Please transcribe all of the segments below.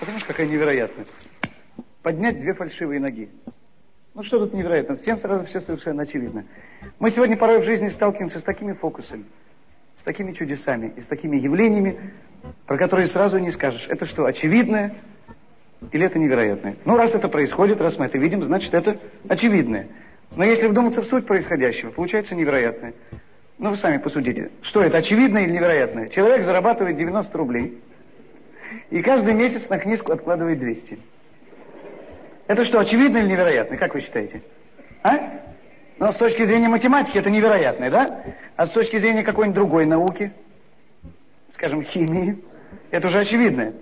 Потому какая невероятность. Поднять две фальшивые ноги. Ну что тут невероятно? Всем сразу все совершенно очевидно. Мы сегодня порой в жизни сталкиваемся с такими фокусами, с такими чудесами и с такими явлениями, про которые сразу не скажешь. Это что, очевидное или это невероятное? Ну, раз это происходит, раз мы это видим, значит, это очевидное. Но если вдуматься в суть происходящего, получается невероятное. Ну, вы сами посудите. Что это, очевидное или невероятное? Человек зарабатывает 90 рублей и каждый месяц на книжку откладывает 200. Это что, очевидно или невероятно? Как вы считаете? А? Но с точки зрения математики это невероятно, да? А с точки зрения какой-нибудь другой науки, скажем, химии, это уже очевидно.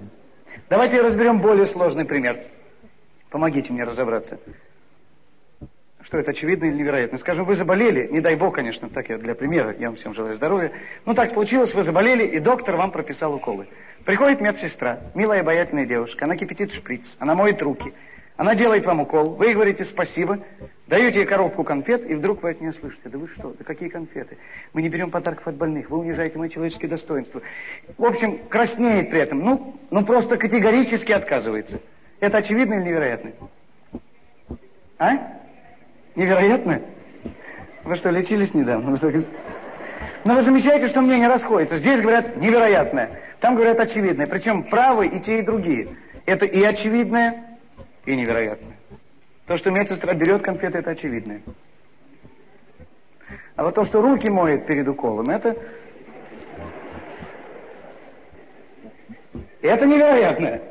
Давайте разберем более сложный пример. Помогите мне разобраться. Что это, очевидно или невероятно? Скажем, вы заболели, не дай бог, конечно, так я для примера, я вам всем желаю здоровья. Ну, так случилось, вы заболели, и доктор вам прописал уколы. Приходит медсестра, милая обаятельная девушка, она кипятит шприц, она моет руки, она делает вам укол, вы говорите спасибо, даете ей коробку конфет, и вдруг вы от нее слышите, да вы что, да какие конфеты? Мы не берем подарков от больных, вы унижаете мои человеческие достоинства. В общем, краснеет при этом, ну, ну просто категорически отказывается. Это очевидно или невероятно? А? Невероятно? Вы что, лечились недавно? Но вы замечаете, что мнения расходятся. Здесь говорят невероятное, там говорят очевидное. Причем правы и те, и другие. Это и очевидное, и невероятное. То, что медсестра берет конфеты, это очевидное. А вот то, что руки моет перед уколом, это... Это невероятное.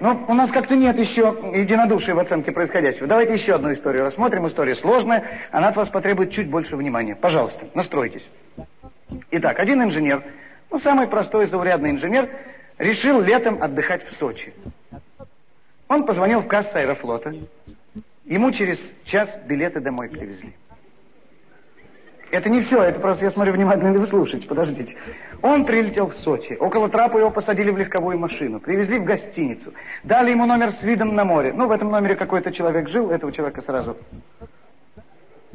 Но у нас как-то нет еще единодушия в оценке происходящего. Давайте еще одну историю рассмотрим. История сложная, она от вас потребует чуть больше внимания. Пожалуйста, настройтесь. Итак, один инженер, ну, самый простой, заурядный инженер, решил летом отдыхать в Сочи. Он позвонил в кассу аэрофлота. Ему через час билеты домой привезли. Это не все, это просто я смотрю внимательно, вы слушаете, подождите. Он прилетел в Сочи. Около трапа его посадили в легковую машину. Привезли в гостиницу. Дали ему номер с видом на море. Ну, в этом номере какой-то человек жил, этого человека сразу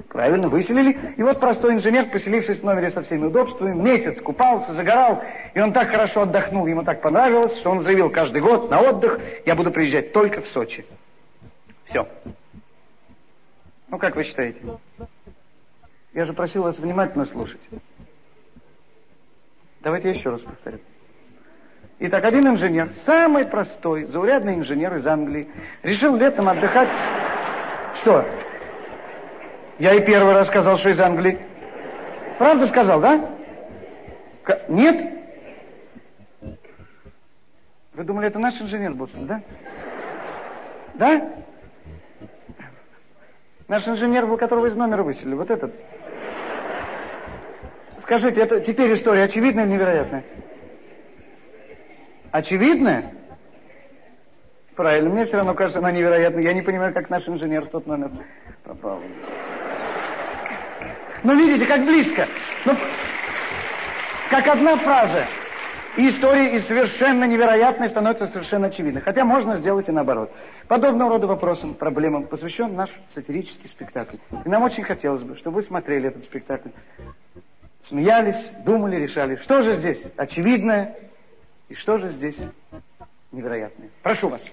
правильно выселили. И вот простой инженер, поселившись в номере со всеми удобствами, месяц купался, загорал. И он так хорошо отдохнул, ему так понравилось, что он заявил каждый год на отдых, я буду приезжать только в Сочи. Все. Ну, как вы считаете? Я же просил вас внимательно слушать. Давайте я еще раз повторю. Итак, один инженер, самый простой, заурядный инженер из Англии, решил летом отдыхать... Что? Я и первый раз сказал, что из Англии. Правда сказал, да? К... Нет? Вы думали, это наш инженер Бутсон, да? Да? Наш инженер был, которого из номера выселили, вот этот. Скажите, это теперь история очевидная или невероятная? Очевидная? Правильно, мне все равно кажется, она невероятная. Я не понимаю, как наш инженер в тот номер попал. Ну, видите, как близко. Ну, как одна фраза. И история из совершенно невероятной становится совершенно очевидной. Хотя можно сделать и наоборот. Подобного рода вопросам, проблемам посвящен наш сатирический спектакль. И нам очень хотелось бы, чтобы вы смотрели этот спектакль смеялись, думали, решали, что же здесь очевидное и что же здесь невероятное. Прошу вас.